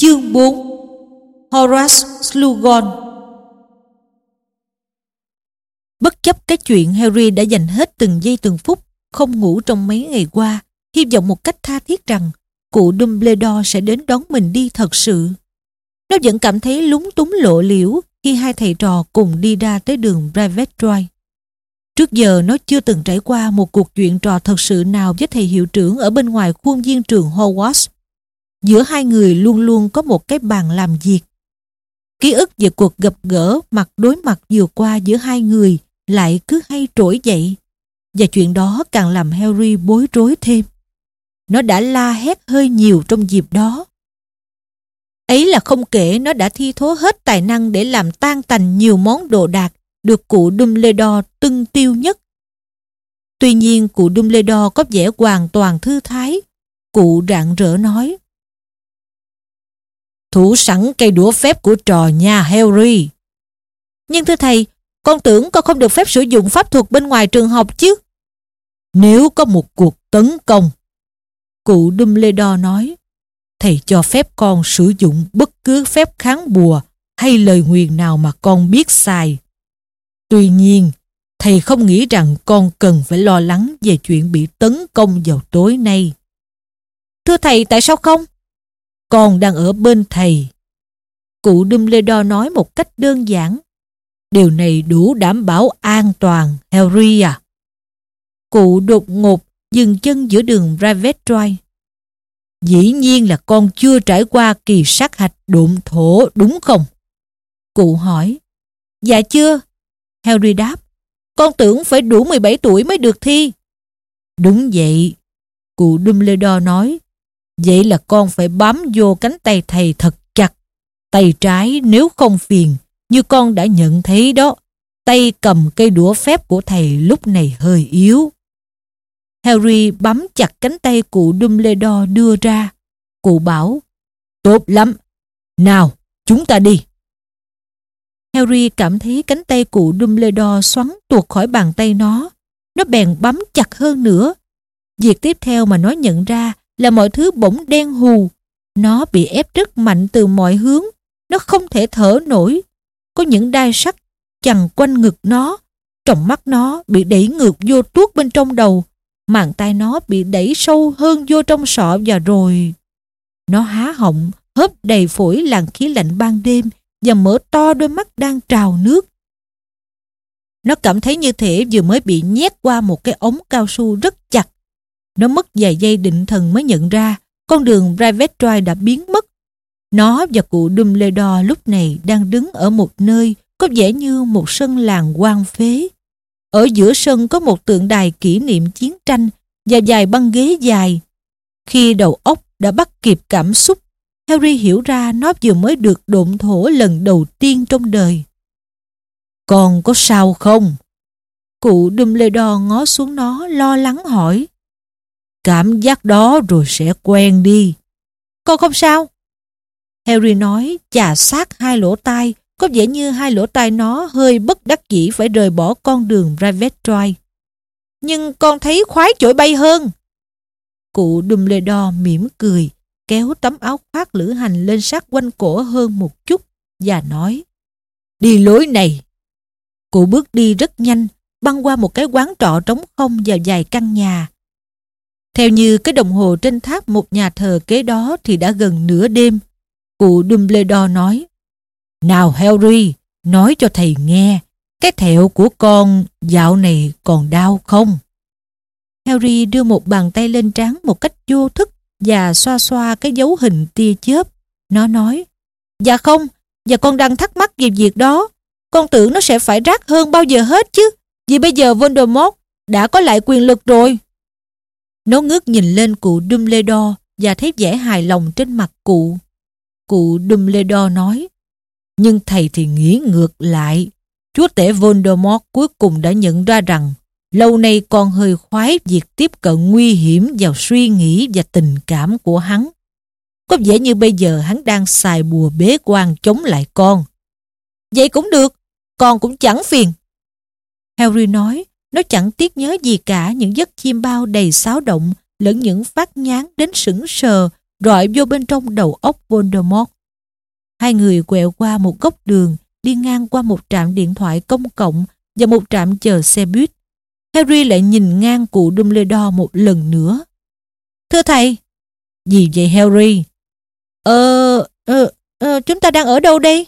Chương 4 Horace Slughorn Bất chấp cái chuyện Harry đã dành hết từng giây từng phút không ngủ trong mấy ngày qua, hy vọng một cách tha thiết rằng cụ Dumbledore sẽ đến đón mình đi thật sự. Nó vẫn cảm thấy lúng túng lộ liễu khi hai thầy trò cùng đi ra tới đường Private Drive. Trước giờ nó chưa từng trải qua một cuộc chuyện trò thật sự nào với thầy hiệu trưởng ở bên ngoài khuôn viên trường Hogwarts. Giữa hai người luôn luôn có một cái bàn làm việc. Ký ức về cuộc gặp gỡ mặt đối mặt vừa qua giữa hai người lại cứ hay trỗi dậy. Và chuyện đó càng làm Harry bối rối thêm. Nó đã la hét hơi nhiều trong dịp đó. Ấy là không kể nó đã thi thố hết tài năng để làm tan tành nhiều món đồ đạc được cụ Dumbledore tưng tiêu nhất. Tuy nhiên cụ Dumbledore có vẻ hoàn toàn thư thái. Cụ rạng rỡ nói Thủ sẵn cây đũa phép của trò nhà Harry. Nhưng thưa thầy, con tưởng con không được phép sử dụng pháp thuật bên ngoài trường học chứ. Nếu có một cuộc tấn công, cụ Dumbledore nói, thầy cho phép con sử dụng bất cứ phép kháng bùa hay lời nguyền nào mà con biết xài. Tuy nhiên, thầy không nghĩ rằng con cần phải lo lắng về chuyện bị tấn công vào tối nay. Thưa thầy, tại sao không? Con đang ở bên thầy. Cụ Dumbledore nói một cách đơn giản. Điều này đủ đảm bảo an toàn, Harry à. Cụ đột ngột dừng chân giữa đường Private Drive. Dĩ nhiên là con chưa trải qua kỳ sát hạch độn thổ đúng không? Cụ hỏi. Dạ chưa. Harry đáp. Con tưởng phải đủ 17 tuổi mới được thi. Đúng vậy. Cụ Dumbledore nói. Vậy là con phải bám vô cánh tay thầy thật chặt. Tay trái nếu không phiền, như con đã nhận thấy đó, tay cầm cây đũa phép của thầy lúc này hơi yếu. Harry bám chặt cánh tay cụ Dumbledore đưa ra. Cụ bảo, tốt lắm, nào, chúng ta đi. Harry cảm thấy cánh tay cụ Dumbledore xoắn tuột khỏi bàn tay nó. Nó bèn bám chặt hơn nữa. Việc tiếp theo mà nó nhận ra là mọi thứ bỗng đen hù. Nó bị ép rất mạnh từ mọi hướng. Nó không thể thở nổi. Có những đai sắt chằng quanh ngực nó. Trong mắt nó bị đẩy ngược vô tuốt bên trong đầu. Màn tay nó bị đẩy sâu hơn vô trong sọ và rồi... Nó há họng, hớp đầy phổi làn khí lạnh ban đêm và mở to đôi mắt đang trào nước. Nó cảm thấy như thể vừa mới bị nhét qua một cái ống cao su rất chặt. Nó mất vài giây định thần mới nhận ra con đường Private Drive đã biến mất. Nó và cụ Dumbledore lúc này đang đứng ở một nơi có vẻ như một sân làng hoang phế. Ở giữa sân có một tượng đài kỷ niệm chiến tranh và vài băng ghế dài. Khi đầu óc đã bắt kịp cảm xúc, Harry hiểu ra nó vừa mới được độn thổ lần đầu tiên trong đời. Còn có sao không? Cụ Dumbledore ngó xuống nó lo lắng hỏi. Cảm giác đó rồi sẽ quen đi. Con không sao? Harry nói chà sát hai lỗ tai có vẻ như hai lỗ tai nó hơi bất đắc dĩ phải rời bỏ con đường Private Drive. Nhưng con thấy khoái chổi bay hơn. Cụ Dumbledore mỉm cười, kéo tấm áo khoác lữ hành lên sát quanh cổ hơn một chút và nói Đi lối này. Cụ bước đi rất nhanh, băng qua một cái quán trọ trống không và vài căn nhà. Theo như cái đồng hồ trên tháp một nhà thờ kế đó thì đã gần nửa đêm. Cụ Dumbledore nói Nào Harry, nói cho thầy nghe, cái thẹo của con dạo này còn đau không? Harry đưa một bàn tay lên trán một cách vô thức và xoa xoa cái dấu hình tia chớp. Nó nói, dạ không, và con đang thắc mắc về việc đó. Con tưởng nó sẽ phải rác hơn bao giờ hết chứ, vì bây giờ Voldemort đã có lại quyền lực rồi. Nó ngước nhìn lên cụ Dumbledore và thấy vẻ hài lòng trên mặt cụ. Cụ Dumbledore nói, nhưng thầy thì nghĩ ngược lại. Chúa tể Voldemort cuối cùng đã nhận ra rằng lâu nay con hơi khoái việc tiếp cận nguy hiểm vào suy nghĩ và tình cảm của hắn. Có vẻ như bây giờ hắn đang xài bùa bế quan chống lại con. Vậy cũng được, con cũng chẳng phiền. Harry nói, nó chẳng tiếc nhớ gì cả những giấc chim bao đầy xáo động lẫn những phát nhán đến sững sờ rọi vô bên trong đầu óc Voldemort. Hai người quẹo qua một góc đường, đi ngang qua một trạm điện thoại công cộng và một trạm chờ xe buýt. Harry lại nhìn ngang cụ Dumbledore một lần nữa. Thưa thầy, gì vậy Harry? Ờ, ờ, ờ, chúng ta đang ở đâu đây?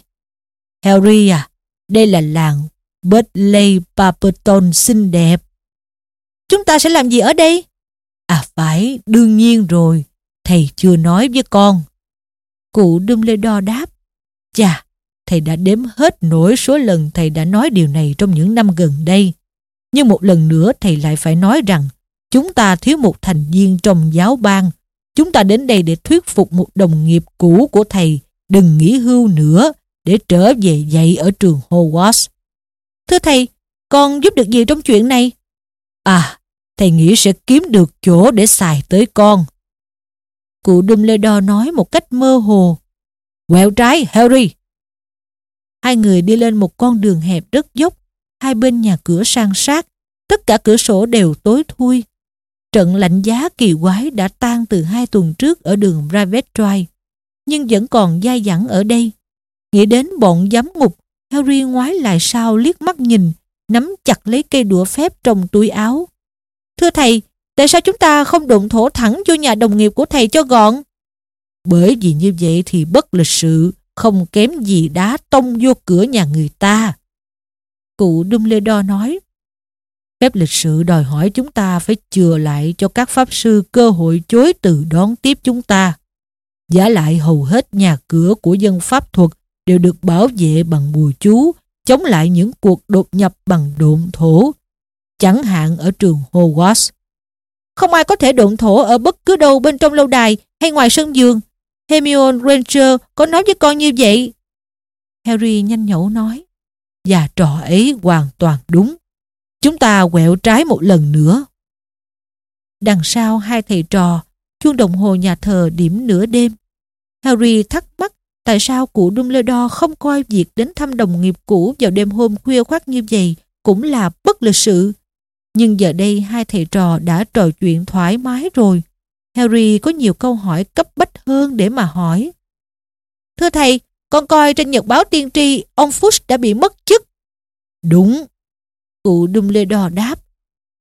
Harry à, đây là làng Bertley Paperton xinh đẹp. Chúng ta sẽ làm gì ở đây? À phải, đương nhiên rồi. Thầy chưa nói với con. Cụ Dumbledore đáp. Chà, thầy đã đếm hết nổi số lần thầy đã nói điều này trong những năm gần đây. Nhưng một lần nữa thầy lại phải nói rằng chúng ta thiếu một thành viên trong giáo ban. Chúng ta đến đây để thuyết phục một đồng nghiệp cũ của thầy đừng nghỉ hưu nữa để trở về dạy ở trường Hogwarts. Thưa thầy, con giúp được gì trong chuyện này? À, thầy nghĩ sẽ kiếm được chỗ để xài tới con. Cụ Dumbledore nói một cách mơ hồ. Quẹo trái, Harry. Hai người đi lên một con đường hẹp rất dốc, hai bên nhà cửa sang sát, tất cả cửa sổ đều tối thui. Trận lạnh giá kỳ quái đã tan từ hai tuần trước ở đường Private Drive, nhưng vẫn còn dai dẳng ở đây. Nghĩ đến bọn giám ngục, Harry ngoái lại sau liếc mắt nhìn, nắm chặt lấy cây đũa phép trong túi áo. Thưa thầy, tại sao chúng ta không đụng thổ thẳng vô nhà đồng nghiệp của thầy cho gọn? Bởi vì như vậy thì bất lịch sự, không kém gì đá tông vô cửa nhà người ta. Cụ Dumbledore nói, phép lịch sự đòi hỏi chúng ta phải chừa lại cho các pháp sư cơ hội chối từ đón tiếp chúng ta. Giả lại hầu hết nhà cửa của dân pháp thuật đều được bảo vệ bằng bùa chú, chống lại những cuộc đột nhập bằng độn thổ, chẳng hạn ở trường Hogwarts. Không ai có thể độn thổ ở bất cứ đâu bên trong lâu đài hay ngoài sân giường. Hermione Granger có nói với con như vậy. Harry nhanh nhẩu nói, và trò ấy hoàn toàn đúng. Chúng ta quẹo trái một lần nữa. Đằng sau hai thầy trò, chuông đồng hồ nhà thờ điểm nửa đêm. Harry thắc mắc tại sao cụ Dumbledore không coi việc đến thăm đồng nghiệp cũ vào đêm hôm khuya khoát như vậy cũng là bất lịch sự. Nhưng giờ đây hai thầy trò đã trò chuyện thoải mái rồi. Harry có nhiều câu hỏi cấp bách hơn để mà hỏi. Thưa thầy, con coi trên nhật báo tiên tri ông Fuchs đã bị mất chức. Đúng. Cụ Dumbledore đáp.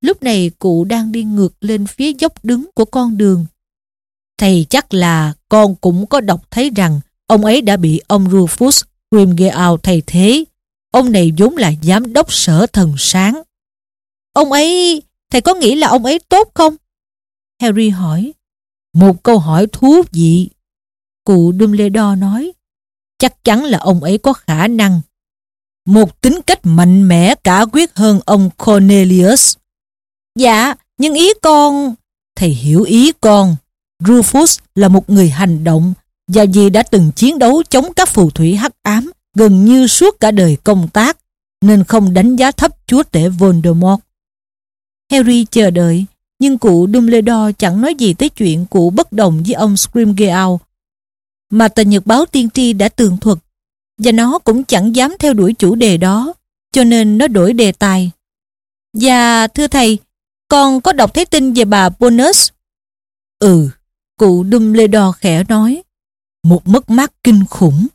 Lúc này cụ đang đi ngược lên phía dốc đứng của con đường. Thầy chắc là con cũng có đọc thấy rằng ông ấy đã bị ông Rufus Grimgeow thay thế. Ông này vốn là giám đốc sở thần sáng. Ông ấy, thầy có nghĩ là ông ấy tốt không? Harry hỏi. Một câu hỏi thú vị. Cụ Dumbledore nói. Chắc chắn là ông ấy có khả năng. Một tính cách mạnh mẽ cả quyết hơn ông Cornelius. Dạ, nhưng ý con... Thầy hiểu ý con. Rufus là một người hành động và vì đã từng chiến đấu chống các phù thủy hắc ám gần như suốt cả đời công tác nên không đánh giá thấp chúa tể Voldemort. Harry chờ đợi nhưng cụ Dumbledore chẳng nói gì tới chuyện cụ bất đồng với ông Scrimgeour mà tờ nhật báo tiên tri đã tường thuật và nó cũng chẳng dám theo đuổi chủ đề đó cho nên nó đổi đề tài. Và thưa thầy, con có đọc thấy tin về bà Bonus? Ừ, cụ Dumbledore khẽ nói. Một mất mát kinh khủng.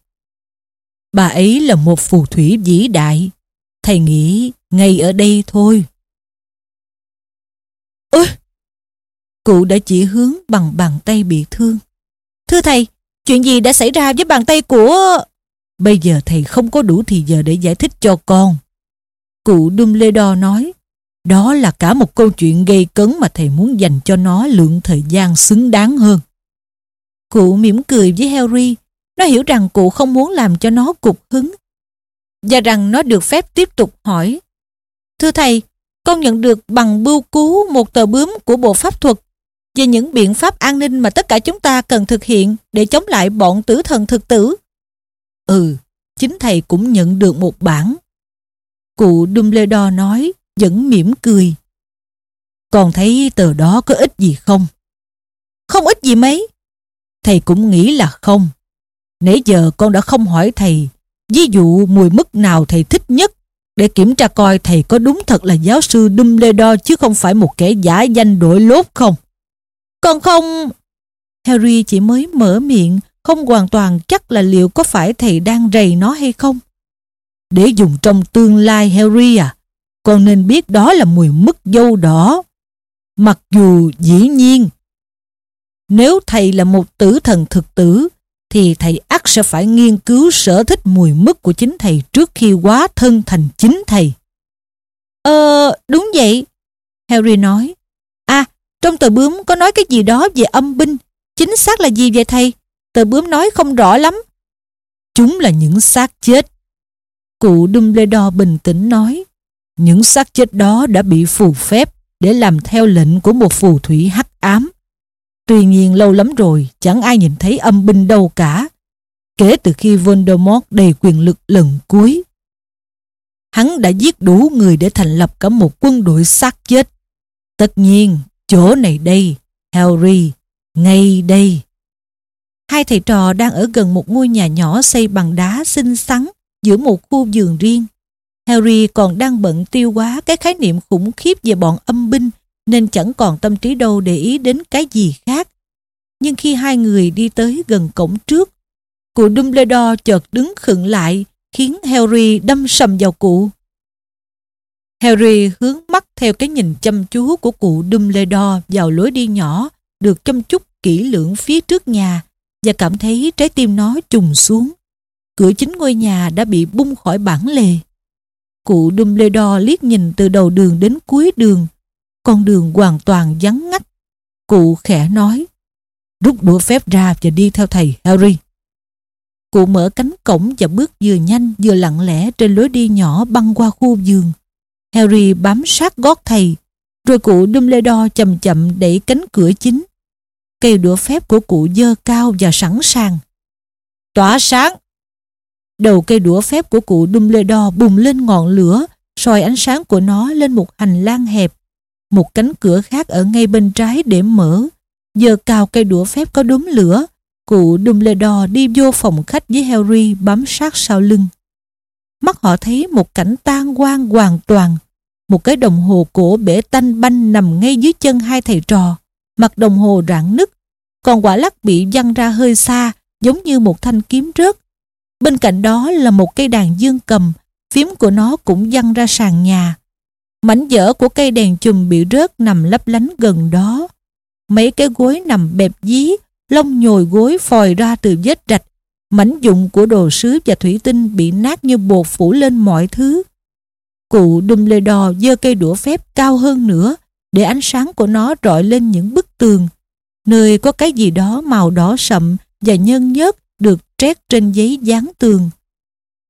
Bà ấy là một phù thủy vĩ đại. Thầy nghĩ ngay ở đây thôi. Ôi! Cụ đã chỉ hướng bằng bàn tay bị thương. Thưa thầy, chuyện gì đã xảy ra với bàn tay của... Bây giờ thầy không có đủ thì giờ để giải thích cho con. Cụ Dumbledore nói, đó là cả một câu chuyện gây cấn mà thầy muốn dành cho nó lượng thời gian xứng đáng hơn. Cụ mỉm cười với Harry, nó hiểu rằng cụ không muốn làm cho nó cục hứng và rằng nó được phép tiếp tục hỏi. Thưa thầy, con nhận được bằng bưu cú một tờ bướm của Bộ Pháp thuật về những biện pháp an ninh mà tất cả chúng ta cần thực hiện để chống lại bọn tử thần thực tử. Ừ, chính thầy cũng nhận được một bản. Cụ Dumbledore nói, vẫn mỉm cười. Còn thấy tờ đó có ích gì không? Không ích gì mấy. Thầy cũng nghĩ là không. Nãy giờ con đã không hỏi thầy, ví dụ mùi mức nào thầy thích nhất để kiểm tra coi thầy có đúng thật là giáo sư Dumbledore chứ không phải một kẻ giả danh đổi lốt không. Con không... Harry chỉ mới mở miệng, không hoàn toàn chắc là liệu có phải thầy đang rầy nó hay không. Để dùng trong tương lai Harry à, con nên biết đó là mùi mứt dâu đỏ. Mặc dù dĩ nhiên, nếu thầy là một tử thần thực tử, thì thầy ắt sẽ phải nghiên cứu sở thích mùi mức của chính thầy trước khi quá thân thành chính thầy. Ờ, đúng vậy. Harry nói. À, trong tờ bướm có nói cái gì đó về âm binh. Chính xác là gì vậy thầy? Tờ bướm nói không rõ lắm. Chúng là những xác chết. Cụ Dumbledore bình tĩnh nói. Những xác chết đó đã bị phù phép để làm theo lệnh của một phù thủy hắc ám. Tuy nhiên lâu lắm rồi chẳng ai nhìn thấy âm binh đâu cả. Kể từ khi Voldemort đầy quyền lực lần cuối. Hắn đã giết đủ người để thành lập cả một quân đội xác chết. Tất nhiên, chỗ này đây, Harry, ngay đây. Hai thầy trò đang ở gần một ngôi nhà nhỏ xây bằng đá xinh xắn giữa một khu vườn riêng. Harry còn đang bận tiêu hóa cái khái niệm khủng khiếp về bọn âm binh nên chẳng còn tâm trí đâu để ý đến cái gì khác. Nhưng khi hai người đi tới gần cổng trước, cụ Dumbledore chợt đứng khựng lại khiến Harry đâm sầm vào cụ. Harry hướng mắt theo cái nhìn chăm chú của cụ Dumbledore vào lối đi nhỏ được chăm chút kỹ lưỡng phía trước nhà và cảm thấy trái tim nó trùng xuống. Cửa chính ngôi nhà đã bị bung khỏi bản lề. Cụ Dumbledore liếc nhìn từ đầu đường đến cuối đường. Con đường hoàn toàn vắng ngắt. Cụ khẽ nói rút đũa phép ra và đi theo thầy Harry. Cụ mở cánh cổng và bước vừa nhanh vừa lặng lẽ trên lối đi nhỏ băng qua khu vườn. Harry bám sát gót thầy, rồi cụ Dumbledore chậm chậm đẩy cánh cửa chính. Cây đũa phép của cụ dơ cao và sẵn sàng. Tỏa sáng! Đầu cây đũa phép của cụ Dumbledore bùng lên ngọn lửa, soi ánh sáng của nó lên một hành lang hẹp. Một cánh cửa khác ở ngay bên trái để mở. Giờ cào cây đũa phép có đốm lửa, cụ Dumbledore đi vô phòng khách với Harry bám sát sau lưng. Mắt họ thấy một cảnh tan quang hoàn toàn. Một cái đồng hồ cổ bể tanh banh nằm ngay dưới chân hai thầy trò. Mặt đồng hồ rạn nứt, còn quả lắc bị văng ra hơi xa, giống như một thanh kiếm rớt. Bên cạnh đó là một cây đàn dương cầm, phím của nó cũng văng ra sàn nhà. Mảnh vỡ của cây đèn chùm bị rớt nằm lấp lánh gần đó. Mấy cái gối nằm bẹp dí, lông nhồi gối phòi ra từ vết rạch. Mảnh dụng của đồ sứ và thủy tinh bị nát như bột phủ lên mọi thứ. Cụ Dumbledore giơ cây đũa phép cao hơn nữa để ánh sáng của nó rọi lên những bức tường, nơi có cái gì đó màu đỏ sậm và nhân nhớt được trét trên giấy dán tường.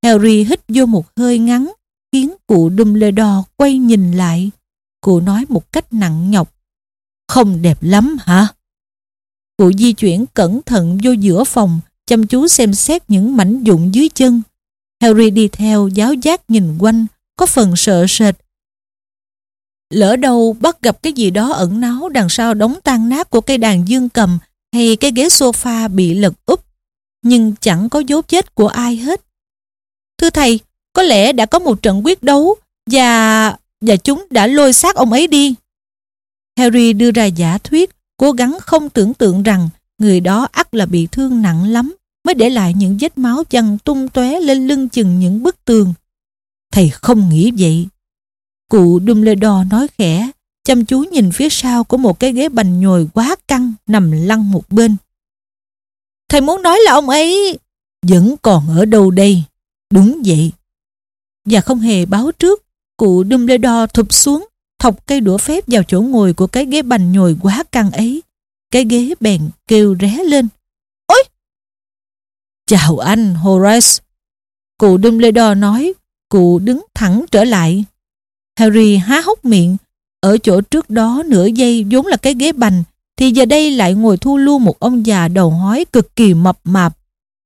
Harry hít vô một hơi ngắn, khiến cụ Dumbledore quay nhìn lại. Cụ nói một cách nặng nhọc. Không đẹp lắm hả? Cụ di chuyển cẩn thận vô giữa phòng, chăm chú xem xét những mảnh dụng dưới chân. Harry đi theo giáo giác nhìn quanh, có phần sợ sệt. Lỡ đâu bắt gặp cái gì đó ẩn náu đằng sau đống tan nát của cây đàn dương cầm hay cái ghế sofa bị lật úp, nhưng chẳng có dấu vết của ai hết. Thưa thầy, có lẽ đã có một trận quyết đấu và và chúng đã lôi xác ông ấy đi. Harry đưa ra giả thuyết, cố gắng không tưởng tượng rằng người đó ắt là bị thương nặng lắm mới để lại những vết máu chăn tung tóe lên lưng chừng những bức tường. Thầy không nghĩ vậy. Cụ Dumbledore nói khẽ, chăm chú nhìn phía sau của một cái ghế bành nhồi quá căng nằm lăn một bên. Thầy muốn nói là ông ấy vẫn còn ở đâu đây? Đúng vậy. Và không hề báo trước, cụ Dumbledore thụp xuống thọc cây đũa phép vào chỗ ngồi của cái ghế bành nhồi quá căng ấy. Cái ghế bèn kêu ré lên. Ôi! Chào anh, Horace. Cụ Dumbledore nói, cụ đứng thẳng trở lại. Harry há hốc miệng. Ở chỗ trước đó nửa giây vốn là cái ghế bành, thì giờ đây lại ngồi thu lưu một ông già đầu hói cực kỳ mập mạp.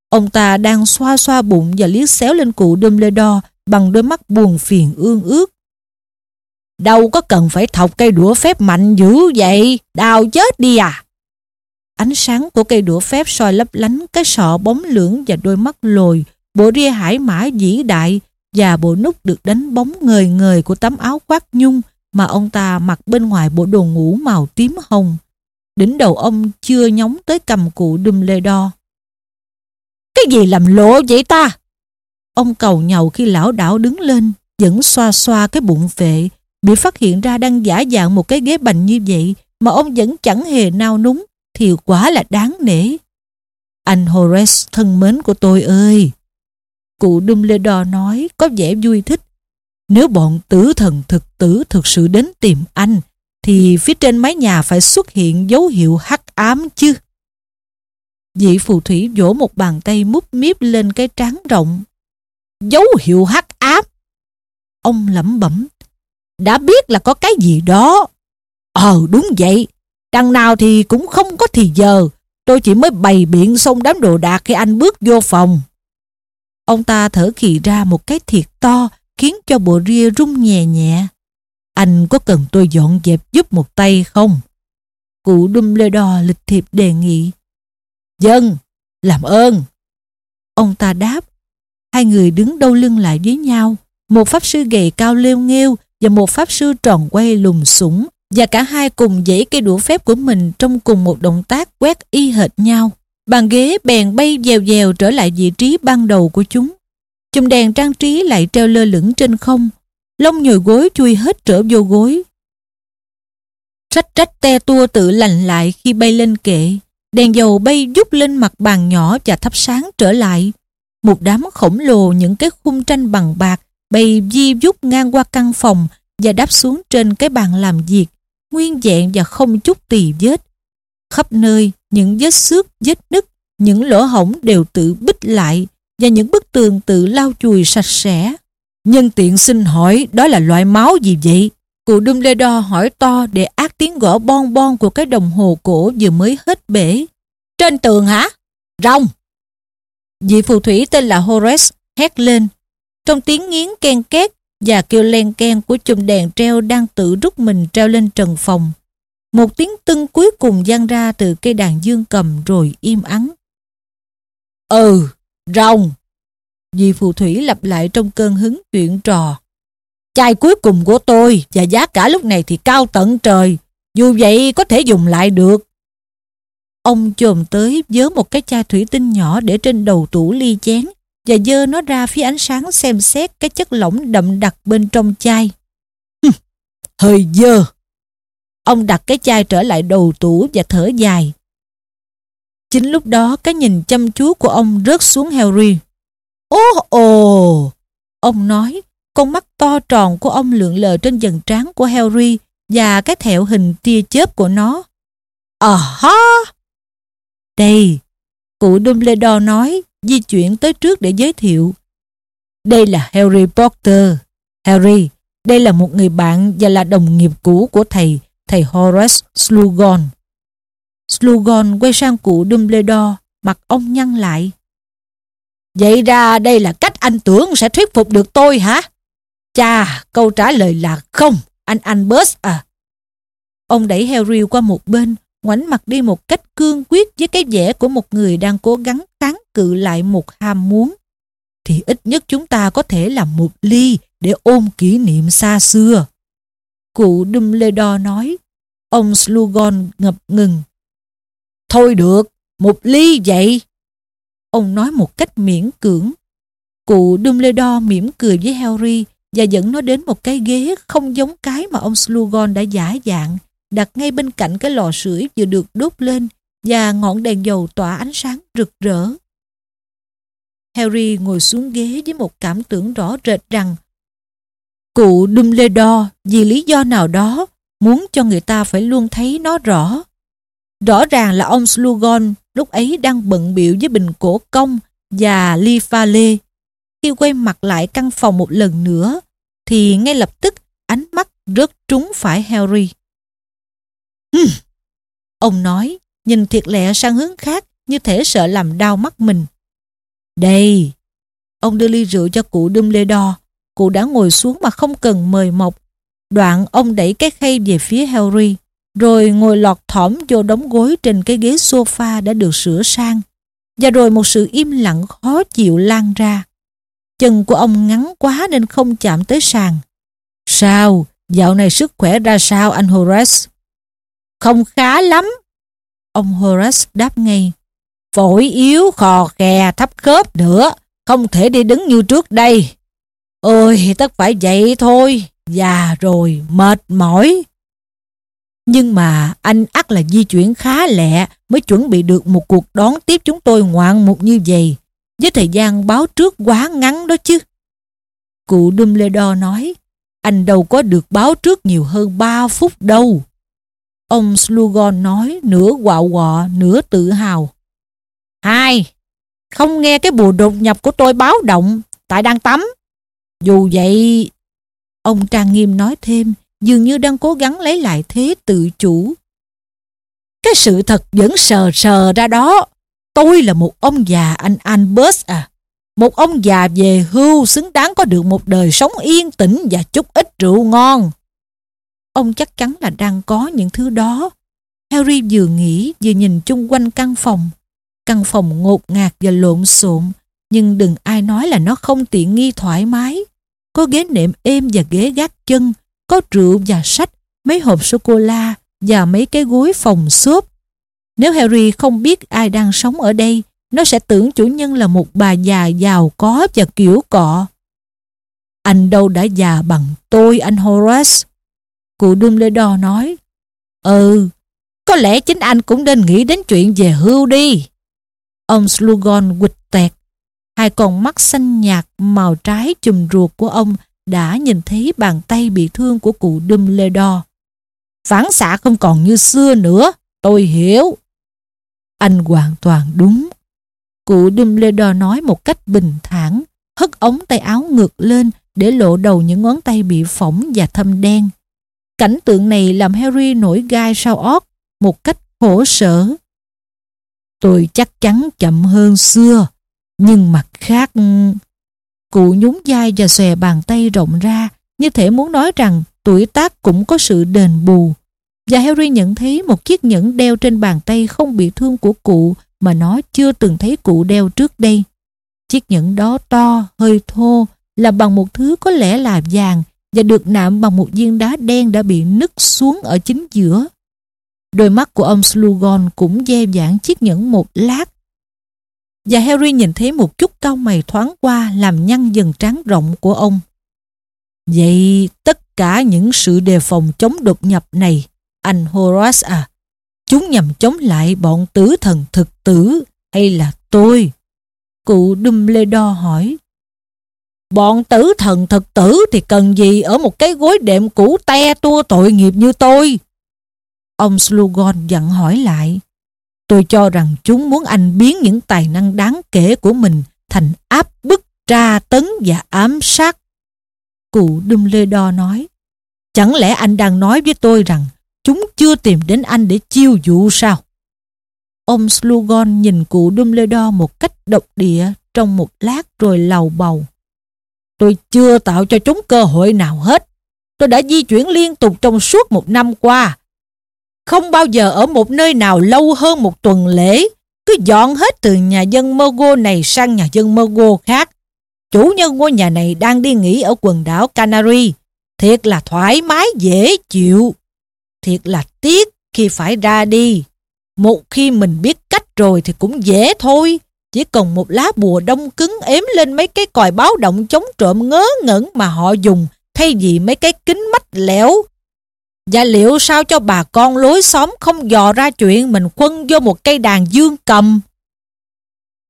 Ông ta đang xoa xoa bụng và liếc xéo lên cụ Dumbledore bằng đôi mắt buồn phiền ương ước. Đâu có cần phải thọc cây đũa phép mạnh dữ vậy, đào chết đi à. Ánh sáng của cây đũa phép soi lấp lánh cái sọ bóng lưỡng và đôi mắt lồi, bộ ria hải mã vĩ đại và bộ nút được đánh bóng ngời ngời của tấm áo khoác nhung mà ông ta mặc bên ngoài bộ đồ ngủ màu tím hồng. Đỉnh đầu ông chưa nhóng tới cầm cụ đun lê đo Cái gì làm lộ vậy ta? Ông cầu nhầu khi lão đảo đứng lên, vẫn xoa xoa cái bụng vệ, bị phát hiện ra đang giả dạng một cái ghế bành như vậy mà ông vẫn chẳng hề nao núng, thì quá là đáng nể. Anh Horace thân mến của tôi ơi! Cụ Dumbledore nói có vẻ vui thích. Nếu bọn tử thần thực tử thực sự đến tìm anh, thì phía trên mái nhà phải xuất hiện dấu hiệu hắc ám chứ. Vị phù thủy vỗ một bàn tay múp míp lên cái trán rộng. Dấu hiệu hắc ám. Ông lẩm bẩm. Đã biết là có cái gì đó. Ờ đúng vậy. Đằng nào thì cũng không có thì giờ. Tôi chỉ mới bày biện xong đám đồ đạc khi anh bước vô phòng. Ông ta thở khì ra một cái thiệt to khiến cho bộ ria rung nhẹ nhẹ. Anh có cần tôi dọn dẹp giúp một tay không? Cụ Dumbledore lịch thiệp đề nghị. Dân, làm ơn. Ông ta đáp. Hai người đứng đâu lưng lại với nhau. Một pháp sư gầy cao lêu nghêu và một pháp sư tròn quay lùm sủng và cả hai cùng dãy cây đũa phép của mình trong cùng một động tác quét y hệt nhau. Bàn ghế bèn bay dèo dèo trở lại vị trí ban đầu của chúng. Chùm đèn trang trí lại treo lơ lửng trên không. Lông nhồi gối chui hết trở vô gối. Trách trách te tua tự lành lại khi bay lên kệ. Đèn dầu bay dút lên mặt bàn nhỏ và thắp sáng trở lại. Một đám khổng lồ những cái khung tranh bằng bạc bay di vút ngang qua căn phòng và đáp xuống trên cái bàn làm việc, nguyên vẹn và không chút tì vết. Khắp nơi, những vết xước, vết nứt, những lỗ hổng đều tự bích lại và những bức tường tự lau chùi sạch sẽ. Nhân tiện xin hỏi đó là loại máu gì vậy? Cụ Dumbledore hỏi to để ác tiếng gõ bon bon của cái đồng hồ cổ vừa mới hết bể. Trên tường hả? Rồng! Vị phù thủy tên là Horace hét lên. Trong tiếng nghiến ken két và kêu len ken của chùm đèn treo đang tự rút mình treo lên trần phòng. Một tiếng tưng cuối cùng vang ra từ cây đàn dương cầm rồi im ắng. Ừ, rồng! Dì phù thủy lặp lại trong cơn hứng chuyện trò. Chai cuối cùng của tôi và giá cả lúc này thì cao tận trời. Dù vậy có thể dùng lại được. Ông chồm tới vớ một cái chai thủy tinh nhỏ để trên đầu tủ ly chén và dơ nó ra phía ánh sáng xem xét cái chất lỏng đậm đặc bên trong chai. hơi dơ. Ông đặt cái chai trở lại đầu tủ và thở dài. Chính lúc đó cái nhìn chăm chú của ông rớt xuống Harry. Ô ồ! Ông nói, con mắt to tròn của ông lượn lờ trên dần trán của Harry và cái thẹo hình tia chớp của nó. À ha! Đây, cụ Dumbledore nói, di chuyển tới trước để giới thiệu. Đây là Harry Potter. Harry, đây là một người bạn và là đồng nghiệp cũ của thầy, thầy Horace Slughorn. Slughorn quay sang cụ Dumbledore, mặt ông nhăn lại. Vậy ra đây là cách anh tưởng sẽ thuyết phục được tôi hả? Chà, câu trả lời là không, anh Albus à. Ông đẩy Harry qua một bên, ngoảnh mặt đi một cách cương quyết với cái vẻ của một người đang cố gắng kháng cự lại một ham muốn. Thì ít nhất chúng ta có thể làm một ly để ôm kỷ niệm xa xưa. Cụ Dumbledore nói, ông Slughorn ngập ngừng. Thôi được, một ly vậy. Ông nói một cách miễn cưỡng. Cụ Dumbledore mỉm cười với Harry và dẫn nó đến một cái ghế không giống cái mà ông Slughorn đã giả dạng, đặt ngay bên cạnh cái lò sưởi vừa được đốt lên và ngọn đèn dầu tỏa ánh sáng rực rỡ. Harry ngồi xuống ghế với một cảm tưởng rõ rệt rằng cụ Dumbledore vì lý do nào đó muốn cho người ta phải luôn thấy nó rõ. Rõ ràng là ông Slughorn lúc ấy đang bận biểu với bình cổ công và Ly Pha Lê. Khi quay mặt lại căn phòng một lần nữa, thì ngay lập tức ánh mắt rớt trúng phải Harry. Hừm. Ông nói, nhìn thiệt lẹ sang hướng khác như thể sợ làm đau mắt mình. Đây! Ông đưa ly rượu cho cụ đun lê đo Cụ đã ngồi xuống mà không cần mời mọc. Đoạn ông đẩy cái khay về phía Harry rồi ngồi lọt thỏm vô đống gối trên cái ghế sofa đã được sửa sang. Và rồi một sự im lặng khó chịu lan ra. Chân của ông ngắn quá nên không chạm tới sàn. Sao? Dạo này sức khỏe ra sao anh Horace? Không khá lắm. Ông Horace đáp ngay. Phổi yếu, khò khè, thấp khớp nữa. Không thể đi đứng như trước đây. Ôi, tất phải vậy thôi. Già rồi, mệt mỏi. Nhưng mà anh ắt là di chuyển khá lẹ mới chuẩn bị được một cuộc đón tiếp chúng tôi ngoạn mục như vậy. Với thời gian báo trước quá ngắn đó chứ. Cụ Dumbledore nói, anh đâu có được báo trước nhiều hơn 3 phút đâu. Ông Slughorn nói nửa quạo quọ, nửa tự hào. Hai, không nghe cái bùa đột nhập của tôi báo động, tại đang tắm. Dù vậy, ông Trang Nghiêm nói thêm, dường như đang cố gắng lấy lại thế tự chủ. Cái sự thật vẫn sờ sờ ra đó. Tôi là một ông già anh Albert à. Một ông già về hưu xứng đáng có được một đời sống yên tĩnh và chút ít rượu ngon. Ông chắc chắn là đang có những thứ đó. Harry vừa nghĩ vừa nhìn chung quanh căn phòng. Căn phòng ngột ngạt và lộn xộn, nhưng đừng ai nói là nó không tiện nghi thoải mái. Có ghế nệm êm và ghế gác chân, có rượu và sách, mấy hộp sô-cô-la và mấy cái gối phòng xốp. Nếu Harry không biết ai đang sống ở đây, nó sẽ tưởng chủ nhân là một bà già giàu có và kiểu cọ. Anh đâu đã già bằng tôi, anh Horace. Cụ Dumbledore nói. Ừ, có lẽ chính anh cũng nên nghĩ đến chuyện về hưu đi. Ông Slughorn quịch tẹt. Hai con mắt xanh nhạt màu trái chùm ruột của ông đã nhìn thấy bàn tay bị thương của cụ Dumbledore. Phản xạ không còn như xưa nữa, tôi hiểu. Anh hoàn toàn đúng. Cụ Dumbledore nói một cách bình thản, hất ống tay áo ngược lên để lộ đầu những ngón tay bị phỏng và thâm đen. Cảnh tượng này làm Harry nổi gai sau ót một cách khổ sở. Tôi chắc chắn chậm hơn xưa, nhưng mặt khác... Cụ nhún vai và xòe bàn tay rộng ra, như thể muốn nói rằng tuổi tác cũng có sự đền bù. Và Harry nhận thấy một chiếc nhẫn đeo trên bàn tay không bị thương của cụ mà nó chưa từng thấy cụ đeo trước đây. Chiếc nhẫn đó to, hơi thô, là bằng một thứ có lẽ là vàng và được nạm bằng một viên đá đen đã bị nứt xuống ở chính giữa. Đôi mắt của ông Slughorn cũng dè dãn chiếc nhẫn một lát. Và Harry nhìn thấy một chút cau mày thoáng qua làm nhăn dần trán rộng của ông. Vậy tất cả những sự đề phòng chống đột nhập này, anh Horace à, chúng nhằm chống lại bọn tử thần thực tử hay là tôi? Cụ Dumbledore hỏi. Bọn tử thần thực tử thì cần gì ở một cái gối đệm cũ te tua tội nghiệp như tôi? Ông Slugon dặn hỏi lại. Tôi cho rằng chúng muốn anh biến những tài năng đáng kể của mình thành áp bức, tra tấn và ám sát. Cụ Dumbledore nói. Chẳng lẽ anh đang nói với tôi rằng chúng chưa tìm đến anh để chiêu dụ sao? Ông Slugon nhìn cụ Dumbledore một cách độc địa trong một lát rồi lầu bầu. Tôi chưa tạo cho chúng cơ hội nào hết. Tôi đã di chuyển liên tục trong suốt một năm qua không bao giờ ở một nơi nào lâu hơn một tuần lễ, cứ dọn hết từ nhà dân Mogo này sang nhà dân Mogo khác. Chủ nhân ngôi nhà này đang đi nghỉ ở quần đảo Canary. Thiệt là thoải mái dễ chịu. Thiệt là tiếc khi phải ra đi. Một khi mình biết cách rồi thì cũng dễ thôi. Chỉ cần một lá bùa đông cứng ếm lên mấy cái còi báo động chống trộm ngớ ngẩn mà họ dùng thay vì mấy cái kính mắt lẻo và liệu sao cho bà con lối xóm không dò ra chuyện mình quân vô một cây đàn dương cầm?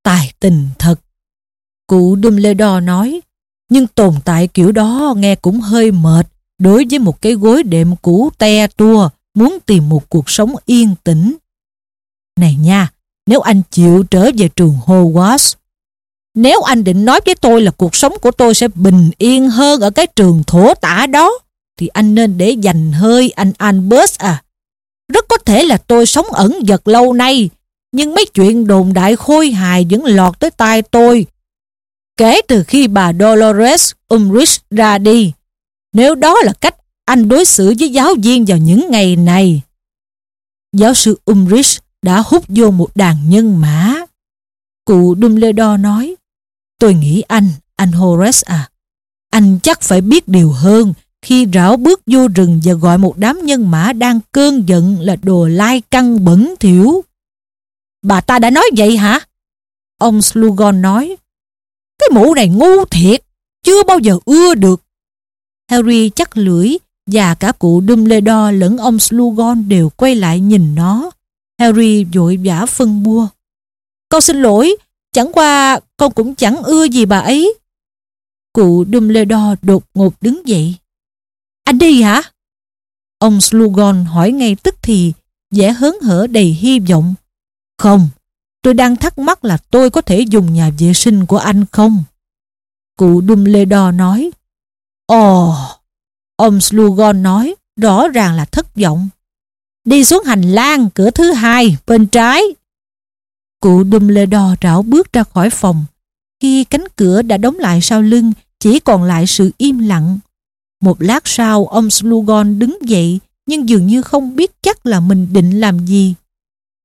Tài tình thật. Cụ Dumbledore nói, nhưng tồn tại kiểu đó nghe cũng hơi mệt đối với một cái gối đệm cũ te tua muốn tìm một cuộc sống yên tĩnh. Này nha, nếu anh chịu trở về trường Hogwarts, nếu anh định nói với tôi là cuộc sống của tôi sẽ bình yên hơn ở cái trường thổ tả đó, thì anh nên để dành hơi anh Albert à. Rất có thể là tôi sống ẩn giật lâu nay, nhưng mấy chuyện đồn đại khôi hài vẫn lọt tới tai tôi. Kể từ khi bà Dolores Umbridge ra đi, nếu đó là cách anh đối xử với giáo viên vào những ngày này. Giáo sư Umbridge đã hút vô một đàn nhân mã. Cụ Dumbledore nói, tôi nghĩ anh, anh Horace à, anh chắc phải biết điều hơn khi rảo bước vô rừng và gọi một đám nhân mã đang cơn giận là đồ lai căng bẩn thỉu. Bà ta đã nói vậy hả? Ông Slughorn nói. Cái mũ này ngu thiệt, chưa bao giờ ưa được. Harry chắc lưỡi và cả cụ Dumbledore lẫn ông Slughorn đều quay lại nhìn nó. Harry vội vã phân bua. Con xin lỗi, chẳng qua con cũng chẳng ưa gì bà ấy. Cụ Dumbledore đột ngột đứng dậy. Anh đi hả? Ông Slughorn hỏi ngay tức thì, vẻ hớn hở đầy hy vọng. Không, tôi đang thắc mắc là tôi có thể dùng nhà vệ sinh của anh không? Cụ Dumbledore nói. Ồ, oh, ông Slughorn nói, rõ ràng là thất vọng. Đi xuống hành lang, cửa thứ hai, bên trái. Cụ Dumbledore rảo bước ra khỏi phòng. Khi cánh cửa đã đóng lại sau lưng, chỉ còn lại sự im lặng. Một lát sau, ông Slughorn đứng dậy, nhưng dường như không biết chắc là mình định làm gì.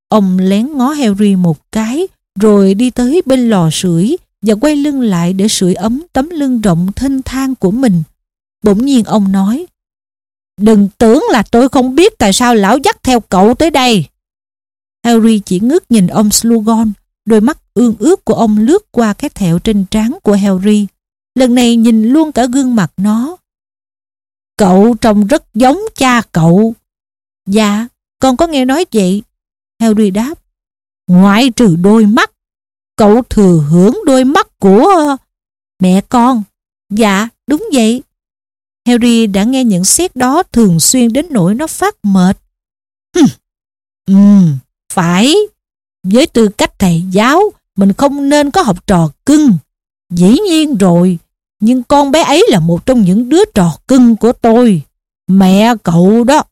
Ông lén ngó Harry một cái, rồi đi tới bên lò sưởi và quay lưng lại để sưởi ấm tấm lưng rộng thênh thang của mình. Bỗng nhiên ông nói, Đừng tưởng là tôi không biết tại sao lão dắt theo cậu tới đây. Harry chỉ ngước nhìn ông Slughorn, đôi mắt ương ướt của ông lướt qua cái thẹo trên trán của Harry. Lần này nhìn luôn cả gương mặt nó. Cậu trông rất giống cha cậu. Dạ, con có nghe nói vậy. Harry đáp. Ngoại trừ đôi mắt, cậu thừa hưởng đôi mắt của mẹ con. Dạ, đúng vậy. Harry đã nghe những xét đó thường xuyên đến nỗi nó phát mệt. Ừm, phải. Với tư cách thầy giáo, mình không nên có học trò cưng. Dĩ nhiên rồi, nhưng con bé ấy là một trong những đứa trò cưng của tôi. Mẹ cậu đó.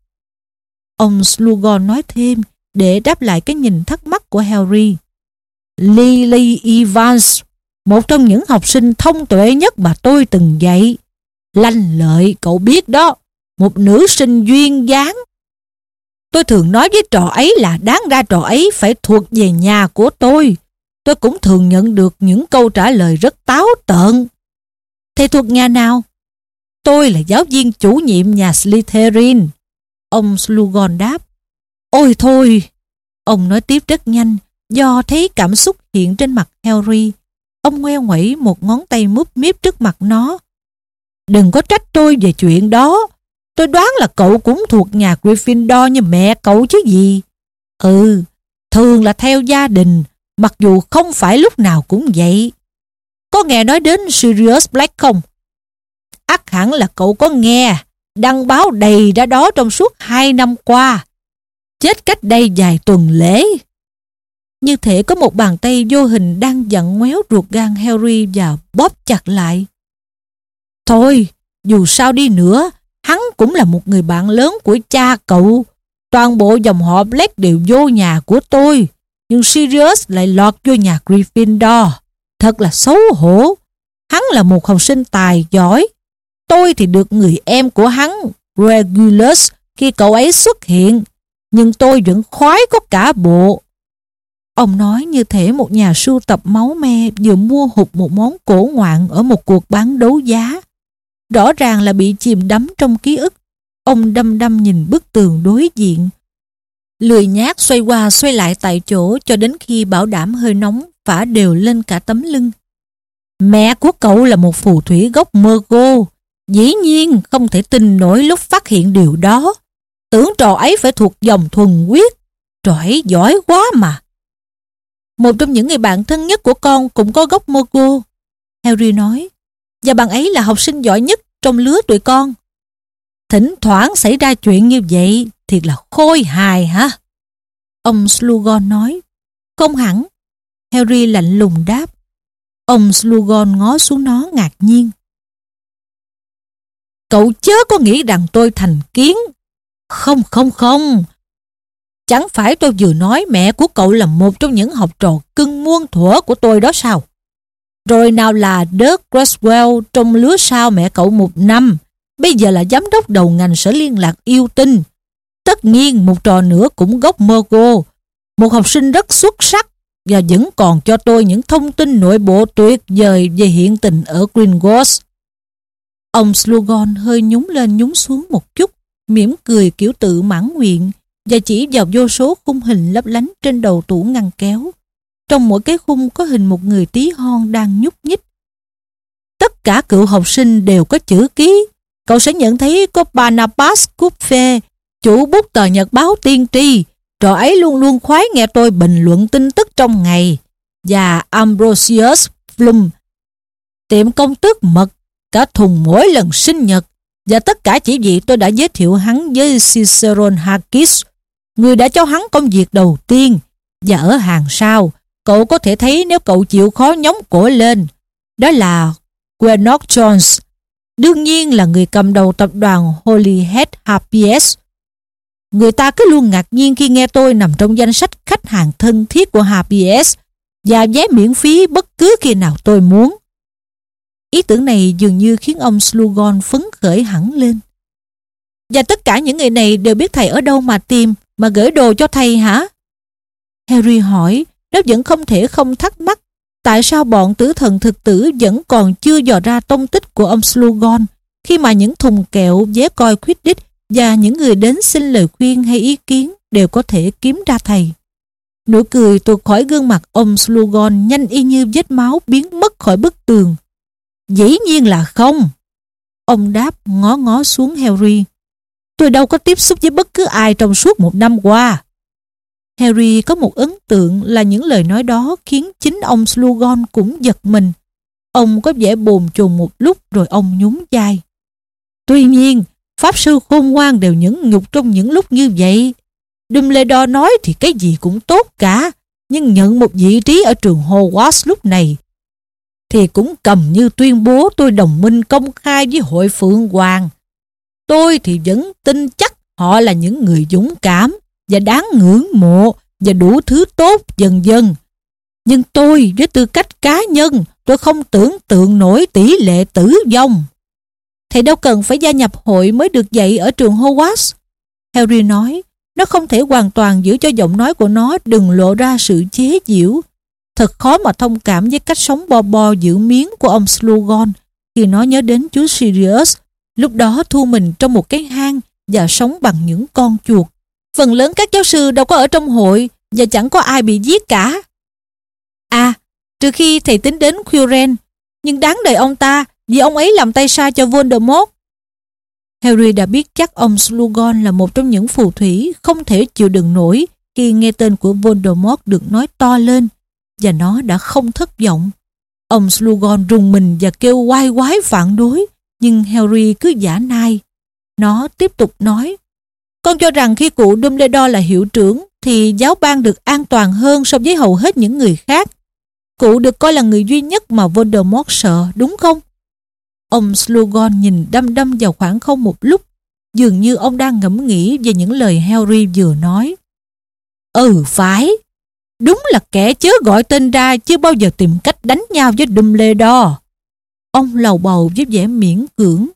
Ông Slughorn nói thêm để đáp lại cái nhìn thắc mắc của Harry. Lily Evans, một trong những học sinh thông tuệ nhất mà tôi từng dạy. Lanh lợi, cậu biết đó, một nữ sinh duyên dáng. Tôi thường nói với trò ấy là đáng ra trò ấy phải thuộc về nhà của tôi. Tôi cũng thường nhận được những câu trả lời rất táo tợn. Thầy thuộc nhà nào? Tôi là giáo viên chủ nhiệm nhà Slytherin. Ông Slughorn đáp. Ôi thôi! Ông nói tiếp rất nhanh do thấy cảm xúc hiện trên mặt Harry. Ông ngoe ngoẩy một ngón tay múp miếp trước mặt nó Đừng có trách tôi về chuyện đó. Tôi đoán là cậu cũng thuộc nhà Gryffindor như mẹ cậu chứ gì. Ừ, thường là theo gia đình, mặc dù không phải lúc nào cũng vậy. Có nghe nói đến Sirius Black không? Ác hẳn là cậu có nghe, đăng báo đầy ra đó trong suốt hai năm qua. Chết cách đây vài tuần lễ. Như thể có một bàn tay vô hình đang giận ngoéo ruột gan Harry và bóp chặt lại. Thôi, dù sao đi nữa, hắn cũng là một người bạn lớn của cha cậu. Toàn bộ dòng họ Black đều vô nhà của tôi, nhưng Sirius lại lọt vô nhà Gryffindor. Thật là xấu hổ. Hắn là một học sinh tài giỏi. Tôi thì được người em của hắn, Regulus, khi cậu ấy xuất hiện. Nhưng tôi vẫn khoái có cả bộ. Ông nói như thể một nhà sưu tập máu me vừa mua hụt một món cổ ngoạn ở một cuộc bán đấu giá. Rõ ràng là bị chìm đắm trong ký ức. Ông đăm đăm nhìn bức tường đối diện. Lười nhát xoay qua xoay lại tại chỗ cho đến khi bảo đảm hơi nóng phả đều lên cả tấm lưng. Mẹ của cậu là một phù thủy gốc Mergo. Dĩ nhiên không thể tin nổi lúc phát hiện điều đó. Tưởng trò ấy phải thuộc dòng thuần quyết. Trò ấy giỏi quá mà. Một trong những người bạn thân nhất của con cũng có gốc Mergo. Harry nói, và bạn ấy là học sinh giỏi nhất trong lứa tụi con. Thỉnh thoảng xảy ra chuyện như vậy thiệt là khôi hài hả? Ông Slugon nói. Không hẳn. Harry lạnh lùng đáp. Ông Slugon ngó xuống nó ngạc nhiên. Cậu chớ có nghĩ rằng tôi thành kiến. Không, không, không. Chẳng phải tôi vừa nói mẹ của cậu là một trong những học trò cưng muôn thuở của tôi đó sao? Rồi nào là Dirk Creswell trong lứa sau mẹ cậu một năm, bây giờ là giám đốc đầu ngành sở liên lạc yêu tinh. Tất nhiên một trò nữa cũng gốc Mergo, một học sinh rất xuất sắc và vẫn còn cho tôi những thông tin nội bộ tuyệt vời về hiện tình ở Gringotts. Ông Slughorn hơi nhúng lên nhúng xuống một chút, mỉm cười kiểu tự mãn nguyện, và chỉ vào vô số khung hình lấp lánh trên đầu tủ ngăn kéo. Trong mỗi cái khung có hình một người tí hon đang nhúc nhích. Tất cả cựu học sinh đều có chữ ký. Cậu sẽ nhận thấy có Barnabas Coupe, chủ bút tờ nhật báo tiên tri. Trò ấy luôn luôn khoái nghe tôi bình luận tin tức trong ngày. Và Ambrosius Flum, tiệm công tước mật, cả thùng mỗi lần sinh nhật. Và tất cả chỉ vì tôi đã giới thiệu hắn với Ciceron Hakis, người đã cho hắn công việc đầu tiên. Và ở hàng sau, cậu có thể thấy nếu cậu chịu khó nhóng cổ lên. Đó là Gwenock Jones, đương nhiên là người cầm đầu tập đoàn Holyhead HPS. Người ta cứ luôn ngạc nhiên khi nghe tôi nằm trong danh sách khách hàng thân thiết của HPS và vé miễn phí bất cứ khi nào tôi muốn. Ý tưởng này dường như khiến ông Slugon phấn khởi hẳn lên. Và tất cả những người này đều biết thầy ở đâu mà tìm, mà gửi đồ cho thầy hả? Harry hỏi, nó vẫn không thể không thắc mắc, tại sao bọn tử thần thực tử vẫn còn chưa dò ra tông tích của ông Slugon khi mà những thùng kẹo, vé coi Quidditch và những người đến xin lời khuyên hay ý kiến đều có thể kiếm ra thầy. Nụ cười tuột khỏi gương mặt ông Slugon nhanh y như vết máu biến mất khỏi bức tường. Dĩ nhiên là không. Ông đáp ngó ngó xuống Harry. Tôi đâu có tiếp xúc với bất cứ ai trong suốt một năm qua. Harry có một ấn tượng là những lời nói đó khiến chính ông Slughorn cũng giật mình. Ông có vẻ bồn chồn một lúc rồi ông nhún vai. Tuy nhiên, Pháp sư khôn ngoan đều nhẫn nhục trong những lúc như vậy. Dumbledore nói thì cái gì cũng tốt cả, nhưng nhận một vị trí ở trường Hogwarts lúc này thì cũng cầm như tuyên bố tôi đồng minh công khai với hội Phượng Hoàng. Tôi thì vẫn tin chắc họ là những người dũng cảm và đáng ngưỡng mộ và đủ thứ tốt dần dần. Nhưng tôi với tư cách cá nhân tôi không tưởng tượng nổi tỷ lệ tử vong. Thầy đâu cần phải gia nhập hội mới được dạy ở trường Hogwarts. Harry nói, nó không thể hoàn toàn giữ cho giọng nói của nó đừng lộ ra sự chế giễu. Thật khó mà thông cảm với cách sống bo bo giữ miếng của ông Slughorn khi nó nhớ đến chú Sirius, lúc đó thu mình trong một cái hang và sống bằng những con chuột. Phần lớn các giáo sư đâu có ở trong hội và chẳng có ai bị giết cả. À, trừ khi thầy tính đến Quirrell, nhưng đáng đời ông ta vì ông ấy làm tay sai cho Voldemort. Harry đã biết chắc ông Slughorn là một trong những phù thủy không thể chịu đựng nổi khi nghe tên của Voldemort được nói to lên và nó đã không thất vọng. Ông Slughorn rùng mình và kêu quay quái phản đối nhưng Harry cứ giả nai. Nó tiếp tục nói con cho rằng khi cụ Dumbledore là hiệu trưởng thì giáo ban được an toàn hơn so với hầu hết những người khác. Cụ được coi là người duy nhất mà Voldemort sợ, đúng không? Ông Slughorn nhìn đăm đăm vào khoảng không một lúc, dường như ông đang ngẫm nghĩ về những lời Harry vừa nói. Ừ phải, đúng là kẻ chớ gọi tên ra chưa bao giờ tìm cách đánh nhau với Dumbledore. Ông lầu bầu với vẻ miễn cưỡng.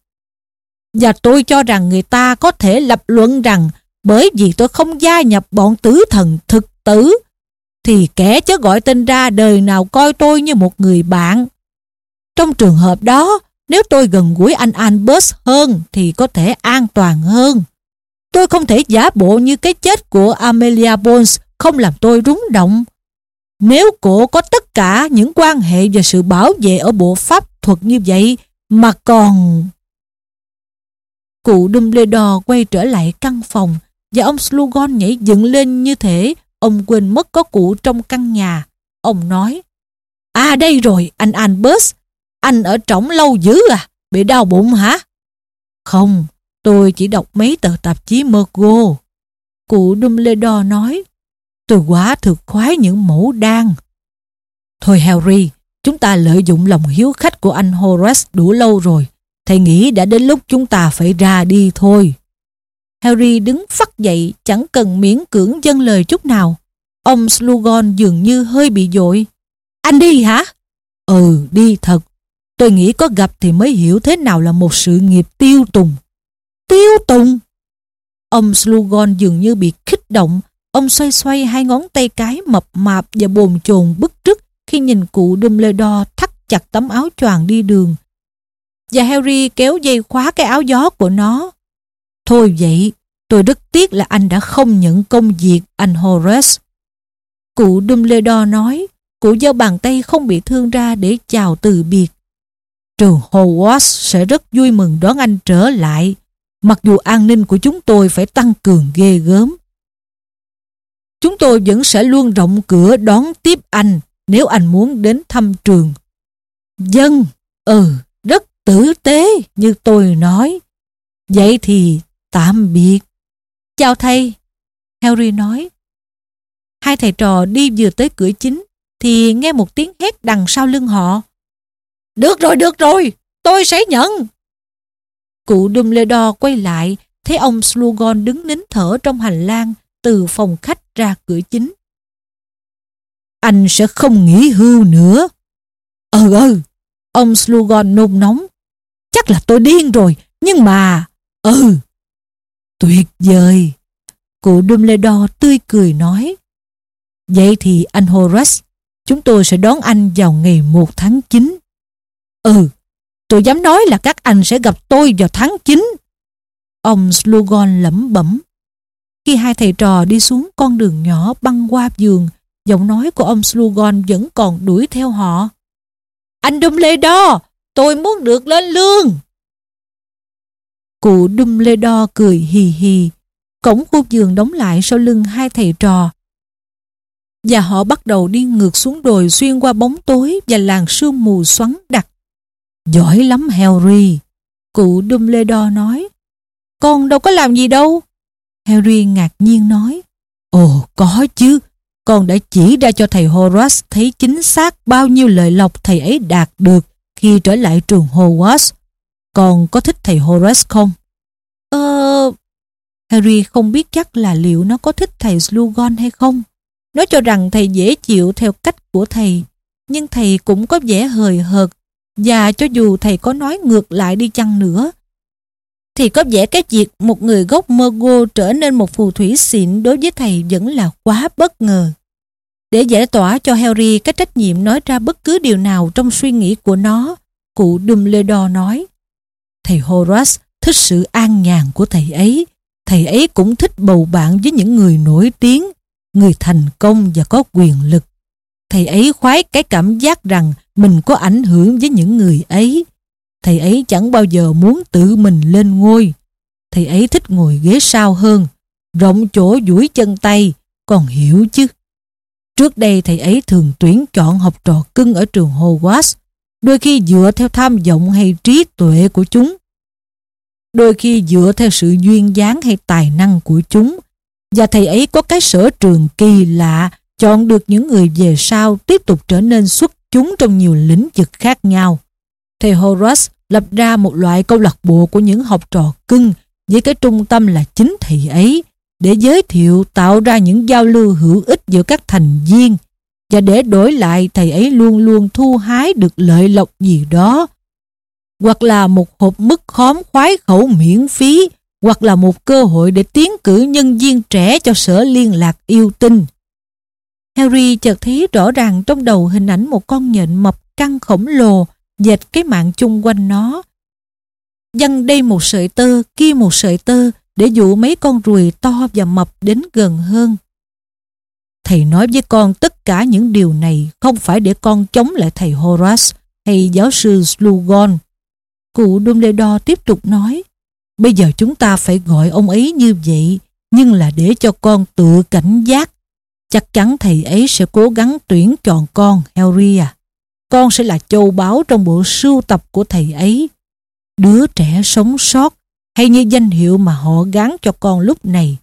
Và tôi cho rằng người ta có thể lập luận rằng bởi vì tôi không gia nhập bọn tứ thần thực tử thì kẻ chớ gọi tên ra đời nào coi tôi như một người bạn. Trong trường hợp đó, nếu tôi gần gũi anh Albus hơn thì có thể an toàn hơn. Tôi không thể giả bộ như cái chết của Amelia Bones không làm tôi rúng động. Nếu cổ có tất cả những quan hệ và sự bảo vệ ở bộ pháp thuật như vậy mà còn... Cụ Dumbledore quay trở lại căn phòng và ông Slughorn nhảy dựng lên như thể ông quên mất có cụ trong căn nhà. Ông nói À đây rồi anh Albus anh ở trỏng lâu dữ à? Bị đau bụng hả? Không, tôi chỉ đọc mấy tờ tạp chí Mergo. Cụ Dumbledore nói, tôi quá thực khoái những mẫu đan. Thôi Harry, chúng ta lợi dụng lòng hiếu khách của anh Horace đủ lâu rồi. Thầy nghĩ đã đến lúc chúng ta phải ra đi thôi. Harry đứng phắt dậy chẳng cần miễn cưỡng dâng lời chút nào. Ông Slughorn dường như hơi bị dội. Anh đi hả? Ừ, đi thật. Tôi nghĩ có gặp thì mới hiểu thế nào là một sự nghiệp tiêu tùng. Tiêu tùng? Ông Slughorn dường như bị kích động. Ông xoay xoay hai ngón tay cái mập mạp và bồn chồn bức rứt khi nhìn cụ Dumbledore thắt chặt tấm áo choàng đi đường. Và Harry kéo dây khóa cái áo gió của nó. Thôi vậy, Tôi rất tiếc là anh đã không nhận công việc anh Horace. Cụ Dumbledore nói, cụ giơ bàn tay không bị thương ra để chào từ biệt. Trường Hogwarts sẽ rất vui mừng đón anh trở lại, mặc dù an ninh của chúng tôi phải tăng cường ghê gớm. Chúng tôi vẫn sẽ luôn rộng cửa đón tiếp anh nếu anh muốn đến thăm trường. Dân, ừ, tử tế như tôi nói. Vậy thì tạm biệt. Chào thầy. Harry nói. Hai thầy trò đi vừa tới cửa chính thì nghe một tiếng hét đằng sau lưng họ. Được rồi, được rồi, tôi sẽ nhận. Cụ Dumbledore quay lại, thấy ông Slughorn đứng nín thở trong hành lang từ phòng khách ra cửa chính. Anh sẽ không nghỉ hưu nữa. Ừ ừ, ông Slughorn nôn nóng. Chắc là tôi điên rồi, nhưng mà... Ừ, tuyệt vời. Cụ Dumbledore tươi cười nói. Vậy thì anh Horace, chúng tôi sẽ đón anh vào ngày 1 tháng 9. Ừ, tôi dám nói là các anh sẽ gặp tôi vào tháng 9. Ông Slughorn lẩm bẩm. Khi hai thầy trò đi xuống con đường nhỏ băng qua giường, giọng nói của ông Slughorn vẫn còn đuổi theo họ. Anh Dumbledore, tôi muốn được lên lương. Cụ đun lê đo cười hì hì. Cổng khu giường đóng lại sau lưng hai thầy trò. Và họ bắt đầu đi ngược xuống đồi xuyên qua bóng tối và làng sương mù xoắn đặc. Giỏi lắm Harry. Cụ đun lê đo nói. Con đâu có làm gì đâu. Harry ngạc nhiên nói. Ồ, có chứ. Con đã chỉ ra cho thầy Horace thấy chính xác bao nhiêu lời lộc thầy ấy đạt được khi trở lại trường Hogwarts. Con có thích thầy Horace không? Ờ... Harry không biết chắc là liệu nó có thích thầy Slughorn hay không. Nó cho rằng thầy dễ chịu theo cách của thầy, nhưng thầy cũng có vẻ hời hợt và cho dù thầy có nói ngược lại đi chăng nữa, thì có vẻ cái việc một người gốc Mergo trở nên một phù thủy xịn đối với thầy vẫn là quá bất ngờ. Để giải tỏa cho Harry cái trách nhiệm nói ra bất cứ điều nào trong suy nghĩ của nó, cụ Dumbledore nói, Thầy Horace thích sự an nhàn của thầy ấy. Thầy ấy cũng thích bầu bạn với những người nổi tiếng, người thành công và có quyền lực. Thầy ấy khoái cái cảm giác rằng mình có ảnh hưởng với những người ấy. Thầy ấy chẳng bao giờ muốn tự mình lên ngôi. Thầy ấy thích ngồi ghế sau hơn, rộng chỗ duỗi chân tay, còn hiểu chứ. Trước đây thầy ấy thường tuyển chọn học trò cưng ở trường Hogwarts, đôi khi dựa theo tham vọng hay trí tuệ của chúng. Đôi khi dựa theo sự duyên dáng hay tài năng của chúng. Và thầy ấy có cái sở trường kỳ lạ chọn được những người về sau tiếp tục trở nên xuất chúng trong nhiều lĩnh vực khác nhau. Thầy Horace lập ra một loại câu lạc bộ của những học trò cưng với cái trung tâm là chính thầy ấy để giới thiệu tạo ra những giao lưu hữu ích giữa các thành viên và để đổi lại thầy ấy luôn luôn thu hái được lợi lộc gì đó hoặc là một hộp mứt khóm khoái khẩu miễn phí hoặc là một cơ hội để tiến cử nhân viên trẻ cho sở liên lạc yêu tinh. Harry chợt thấy rõ ràng trong đầu hình ảnh một con nhện mập căng khổng lồ dệt cái mạng chung quanh nó. Dăng đây một sợi tơ, kia một sợi tơ để dụ mấy con ruồi to và mập đến gần hơn. Thầy nói với con tất cả những điều này không phải để con chống lại thầy Horace hay giáo sư Slughorn. Cụ Dumbledore tiếp tục nói, bây giờ chúng ta phải gọi ông ấy như vậy, nhưng là để cho con tự cảnh giác. Chắc chắn thầy ấy sẽ cố gắng tuyển chọn con, Harry à. Con sẽ là châu báu trong bộ sưu tập của thầy ấy. Đứa trẻ sống sót hay như danh hiệu mà họ gắn cho con lúc này,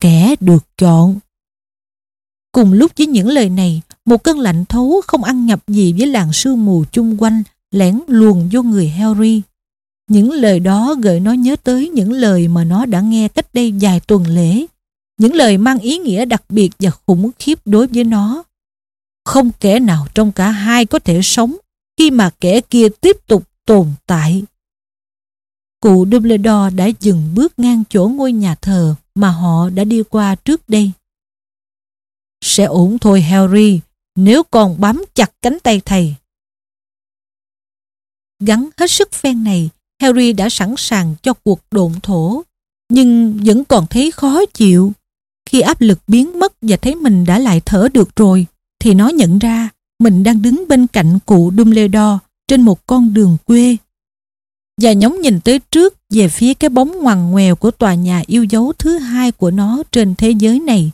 kẻ được chọn. Cùng lúc với những lời này, một cơn lạnh thấu không ăn nhập gì với làng sương mù chung quanh lẻn luồn vô người Harry. Những lời đó gợi nó nhớ tới những lời mà nó đã nghe cách đây vài tuần lễ. Những lời mang ý nghĩa đặc biệt và khủng khiếp đối với nó. Không kẻ nào trong cả hai có thể sống khi mà kẻ kia tiếp tục tồn tại. Cụ Dumbledore đã dừng bước ngang chỗ ngôi nhà thờ mà họ đã đi qua trước đây. Sẽ ổn thôi Harry, nếu còn bám chặt cánh tay thầy. Gắn hết sức phen này, Harry đã sẵn sàng cho cuộc độn thổ. nhưng vẫn còn thấy khó chịu. Khi áp lực biến mất và thấy mình đã lại thở được rồi, thì nó nhận ra mình đang đứng bên cạnh cụ Dumbledore trên một con đường quê. Và nhóng nhìn tới trước về phía cái bóng ngoằn ngoèo của tòa nhà yêu dấu thứ hai của nó trên thế giới này.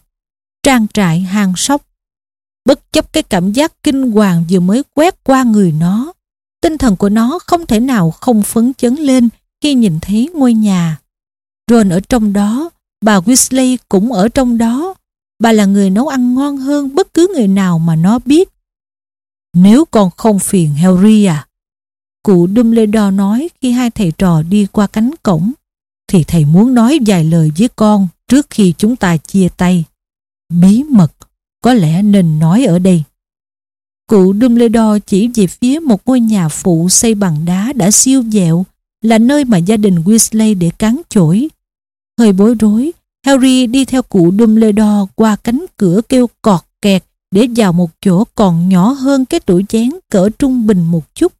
Trang trại hàng sóc. Bất chấp cái cảm giác kinh hoàng vừa mới quét qua người nó, tinh thần của nó không thể nào không phấn chấn lên khi nhìn thấy ngôi nhà. Ron ở trong đó, bà Weasley cũng ở trong đó. Bà là người nấu ăn ngon hơn bất cứ người nào mà nó biết. Nếu con không phiền Harry à? Cụ Dumbledore nói khi hai thầy trò đi qua cánh cổng, thì thầy muốn nói vài lời với con trước khi chúng ta chia tay. Bí mật, có lẽ nên nói ở đây. Cụ Dumbledore chỉ về phía một ngôi nhà phụ xây bằng đá đã siêu dẹo, là nơi mà gia đình Weasley để cán chổi. Hơi bối rối, Harry đi theo cụ Dumbledore qua cánh cửa kêu cọt kẹt để vào một chỗ còn nhỏ hơn cái tủ chén cỡ trung bình một chút.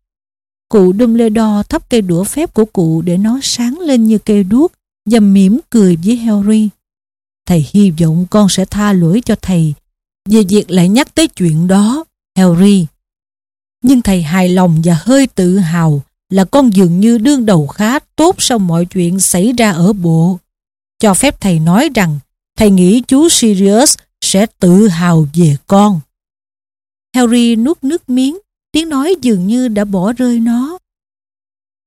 Cụ Dumbledore thắp cây đũa phép của cụ để nó sáng lên như cây đuốc và mỉm cười với Harry. Thầy hy vọng con sẽ tha lỗi cho thầy về việc lại nhắc tới chuyện đó, Harry. Nhưng thầy hài lòng và hơi tự hào là con dường như đương đầu khá tốt sau mọi chuyện xảy ra ở bộ. Cho phép thầy nói rằng thầy nghĩ chú Sirius sẽ tự hào về con. Harry nuốt nước miếng, tiếng nói dường như đã bỏ rơi nó.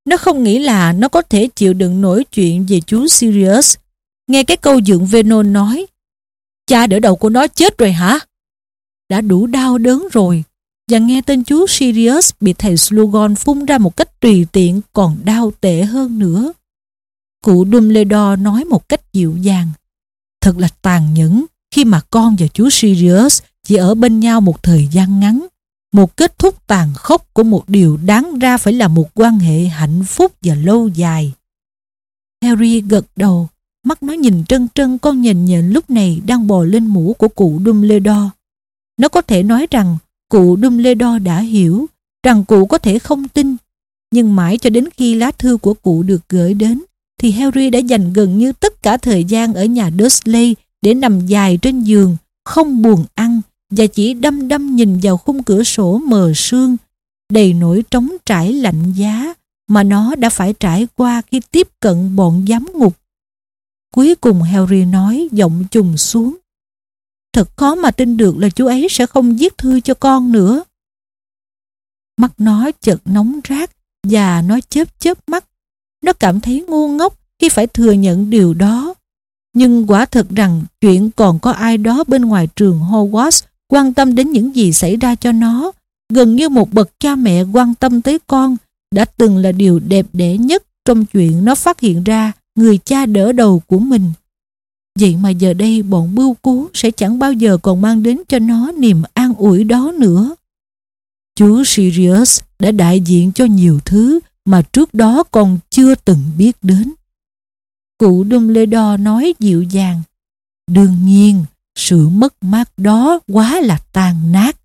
Nó không nghĩ là nó có thể chịu đựng nổi chuyện về chú Sirius. Nghe cái câu dượng Venon nói, cha đỡ đầu của nó chết rồi hả? Đã đủ đau đớn rồi, và nghe tên chú Sirius bị thầy Slughorn phun ra một cách tùy tiện còn đau tệ hơn nữa. Cụ Dumbledore nói một cách dịu dàng. Thật là tàn nhẫn khi mà con và chú Sirius chỉ ở bên nhau một thời gian ngắn. Một kết thúc tàn khốc của một điều đáng ra phải là một quan hệ hạnh phúc và lâu dài. Harry gật đầu, mắt nó nhìn trân trân con nhìn nhện lúc này đang bò lên mũ của cụ Dumbledore. Nó có thể nói rằng cụ Dumbledore đã hiểu, rằng cụ có thể không tin. Nhưng mãi cho đến khi lá thư của cụ được gửi đến, thì Harry đã dành gần như tất cả thời gian ở nhà Dursley để nằm dài trên giường, không buồn ăn và chỉ đăm đăm nhìn vào khung cửa sổ mờ sương, đầy nỗi trống trải lạnh giá mà nó đã phải trải qua khi tiếp cận bọn giám ngục. Cuối cùng Harry nói giọng trùng xuống. Thật khó mà tin được là chú ấy sẽ không viết thư cho con nữa. Mắt nó chợt nóng rát và nó chớp chớp mắt. Nó cảm thấy ngu ngốc khi phải thừa nhận điều đó. Nhưng quả thật rằng chuyện còn có ai đó bên ngoài trường Hogwarts quan tâm đến những gì xảy ra cho nó, gần như một bậc cha mẹ quan tâm tới con, đã từng là điều đẹp đẽ nhất trong chuyện nó phát hiện ra người cha đỡ đầu của mình. Vậy mà giờ đây bọn bưu cú sẽ chẳng bao giờ còn mang đến cho nó niềm an ủi đó nữa. Chú Sirius đã đại diện cho nhiều thứ mà trước đó con chưa từng biết đến. Cụ Dumbledore nói dịu dàng. Đương nhiên, sự mất mát đó quá là tan nát.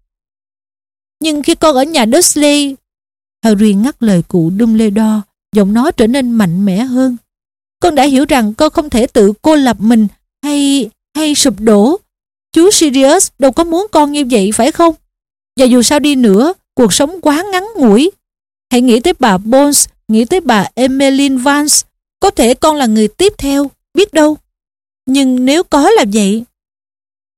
Nhưng khi con ở nhà Dursley, Harry ngắt lời cụ Dumbledore, giọng nói trở nên mạnh mẽ hơn. Con đã hiểu rằng con không thể tự cô lập mình hay hay sụp đổ. Chú Sirius đâu có muốn con như vậy phải không? Và dù sao đi nữa, cuộc sống quá ngắn ngủi. Hãy nghĩ tới bà Bones, nghĩ tới bà Emmeline Vance, có thể con là người tiếp theo, biết đâu. Nhưng nếu có là vậy...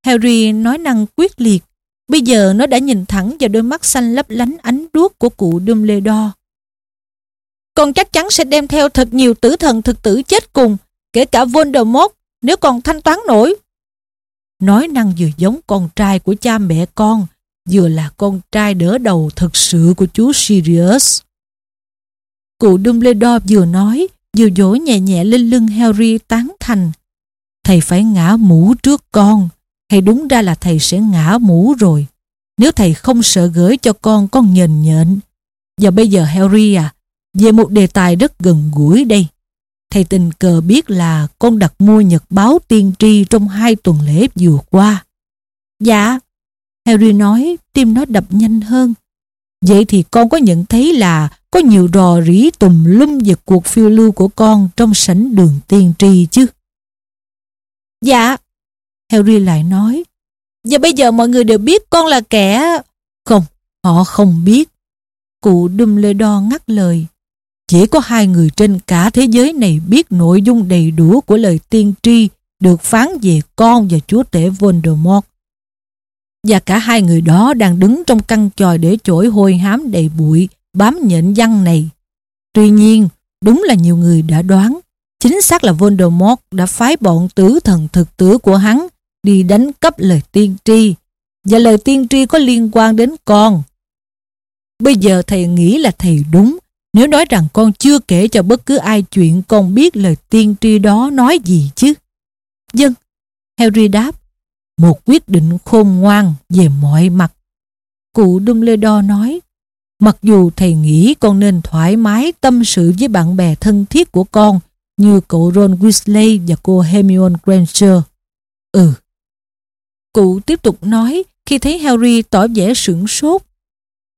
Harry nói năng quyết liệt. Bây giờ nó đã nhìn thẳng vào đôi mắt xanh lấp lánh ánh đuốc của cụ Dumbledore. Con chắc chắn sẽ đem theo thật nhiều tử thần thực tử chết cùng, kể cả Voldemort, nếu còn thanh toán nổi. Nói năng vừa giống con trai của cha mẹ con, vừa là con trai đỡ đầu thực sự của chú Sirius. Cụ Dumbledore vừa nói, vừa dỗ nhẹ nhẹ lên lưng Harry tán thành. Thầy phải ngã mũ trước con, hay đúng ra là thầy sẽ ngã mũ rồi. Nếu thầy không sợ gửi cho con con nhền nhện. Và bây giờ Harry à, về một đề tài rất gần gũi đây. Thầy tình cờ biết là con đặt mua nhật báo tiên tri trong hai tuần lễ vừa qua. Dạ, Harry nói tim nó đập nhanh hơn. Vậy thì con có nhận thấy là có nhiều rò rỉ tùm lum về cuộc phiêu lưu của con trong sảnh đường tiên tri chứ? Dạ. Harry lại nói. Và bây giờ mọi người đều biết con là kẻ... Không, họ không biết. Cụ Dumbledore ngắt lời. Chỉ có hai người trên cả thế giới này biết nội dung đầy đủ của lời tiên tri được phán về con và chúa tể Voldemort. Và cả hai người đó đang đứng trong căn tròi để chổi hôi hám đầy bụi, bám nhện văn này. Tuy nhiên, đúng là nhiều người đã đoán, chính xác là Voldemort đã phái bọn tử thần thực tử của hắn đi đánh cắp lời tiên tri, và lời tiên tri có liên quan đến con. Bây giờ thầy nghĩ là thầy đúng, nếu nói rằng con chưa kể cho bất cứ ai chuyện con biết lời tiên tri đó nói gì chứ. Dân, Harry đáp, một quyết định khôn ngoan về mọi mặt. Cụ Dumbledore nói, mặc dù thầy nghĩ con nên thoải mái tâm sự với bạn bè thân thiết của con như cậu Ron Weasley và cô Hermione Granger. Ừ. Cụ tiếp tục nói khi thấy Harry tỏ vẻ sửng sốt.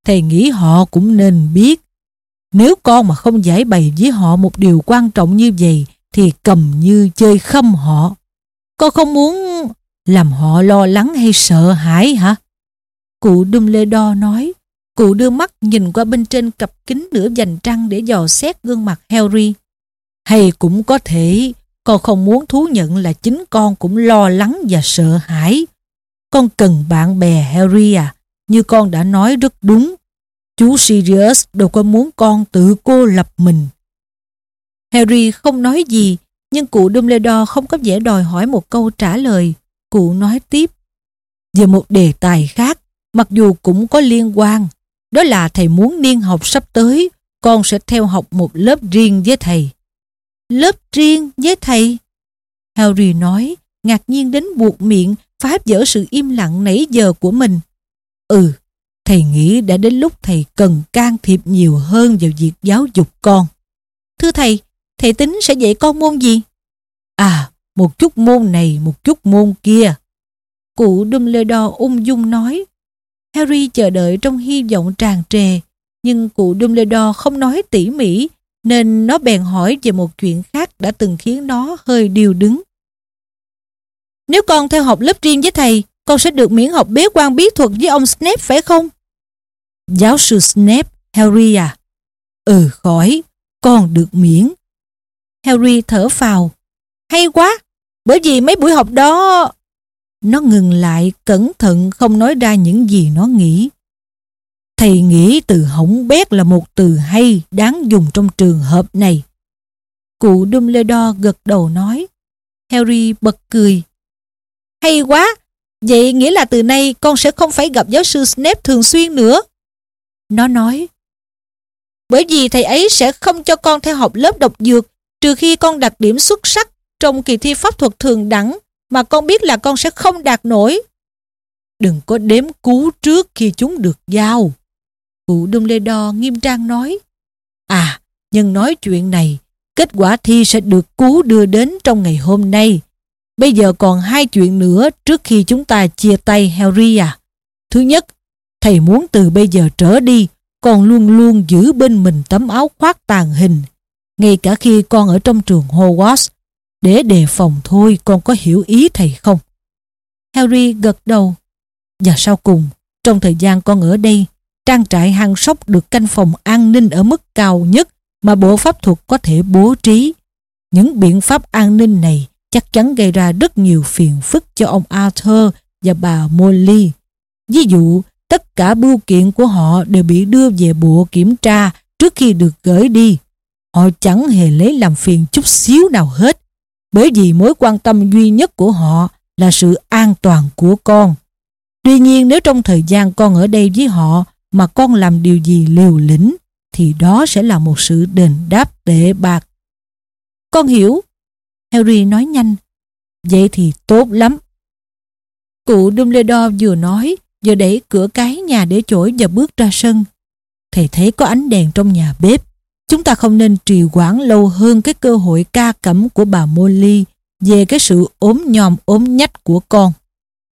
Thầy nghĩ họ cũng nên biết. Nếu con mà không giải bày với họ một điều quan trọng như vậy thì cầm như chơi khâm họ. Con không muốn làm họ lo lắng hay sợ hãi hả? Cụ Dumbledore nói. Cụ đưa mắt nhìn qua bên trên cặp kính nửa dành trăng để dò xét gương mặt Harry. Hay cũng có thể, con không muốn thú nhận là chính con cũng lo lắng và sợ hãi. Con cần bạn bè Harry à, như con đã nói rất đúng. Chú Sirius đâu có muốn con tự cô lập mình. Harry không nói gì, nhưng cụ Dumbledore không có vẻ đòi hỏi một câu trả lời. Cụ nói tiếp. Về một đề tài khác, mặc dù cũng có liên quan, đó là thầy muốn niên học sắp tới, con sẽ theo học một lớp riêng với thầy. Lớp riêng với thầy? Harry nói, ngạc nhiên đến buộc miệng, phá vỡ sự im lặng nãy giờ của mình. Ừ, thầy nghĩ đã đến lúc thầy cần can thiệp nhiều hơn vào việc giáo dục con. Thưa thầy, thầy tính sẽ dạy con môn gì? À, một chút môn này, một chút môn kia. Cụ Dumbledore ung dung nói. Harry chờ đợi trong hy vọng tràn trề, nhưng cụ Dumbledore không nói tỉ mỉ, nên nó bèn hỏi về một chuyện khác đã từng khiến nó hơi điều đứng. Nếu con theo học lớp riêng với thầy, con sẽ được miễn học bế quan bí thuật với ông Snape phải không? Giáo sư Snape, Harry à? Ừ khỏi, con được miễn. Harry thở phào. Hay quá, bởi vì mấy buổi học đó... Nó ngừng lại, cẩn thận không nói ra những gì nó nghĩ. Thầy nghĩ từ hỏng bét là một từ hay, đáng dùng trong trường hợp này. Cụ Dumbledore gật đầu nói. Harry bật cười. Hay quá, vậy nghĩa là từ nay con sẽ không phải gặp giáo sư Snape thường xuyên nữa. Nó nói. Bởi vì thầy ấy sẽ không cho con theo học lớp độc dược trừ khi con đạt điểm xuất sắc trong kỳ thi pháp thuật thường đẳng mà con biết là con sẽ không đạt nổi. Đừng có đếm cú trước khi chúng được giao. Cụ Dumbledore nghiêm trang nói. À, nhưng nói chuyện này, kết quả thi sẽ được cú đưa đến trong ngày hôm nay. Bây giờ còn hai chuyện nữa trước khi chúng ta chia tay Harry à. Thứ nhất, thầy muốn từ bây giờ trở đi, con luôn luôn giữ bên mình tấm áo khoác tàn hình. Ngay cả khi con ở trong trường Hogwarts, để đề phòng thôi con có hiểu ý thầy không? Harry gật đầu. Và sau cùng, trong thời gian con ở đây, trang trại hang sóc được canh phòng an ninh ở mức cao nhất mà bộ pháp thuật có thể bố trí. Những biện pháp an ninh này chắc chắn gây ra rất nhiều phiền phức cho ông Arthur và bà Molly. Ví dụ, tất cả bưu kiện của họ đều bị đưa về bộ kiểm tra trước khi được gửi đi. Họ chẳng hề lấy làm phiền chút xíu nào hết bởi vì mối quan tâm duy nhất của họ là sự an toàn của con. Tuy nhiên nếu trong thời gian con ở đây với họ mà con làm điều gì liều lĩnh thì đó sẽ là một sự đền đáp tệ bạc. Con hiểu. Harry nói nhanh. Vậy thì tốt lắm. Cụ Dumbledore vừa nói, vừa đẩy cửa cái nhà để chổi và bước ra sân. Thầy thấy có ánh đèn trong nhà bếp. Chúng ta không nên trì hoãn lâu hơn cái cơ hội ca cẩm của bà Molly về cái sự ốm nhòm ốm nhách của con.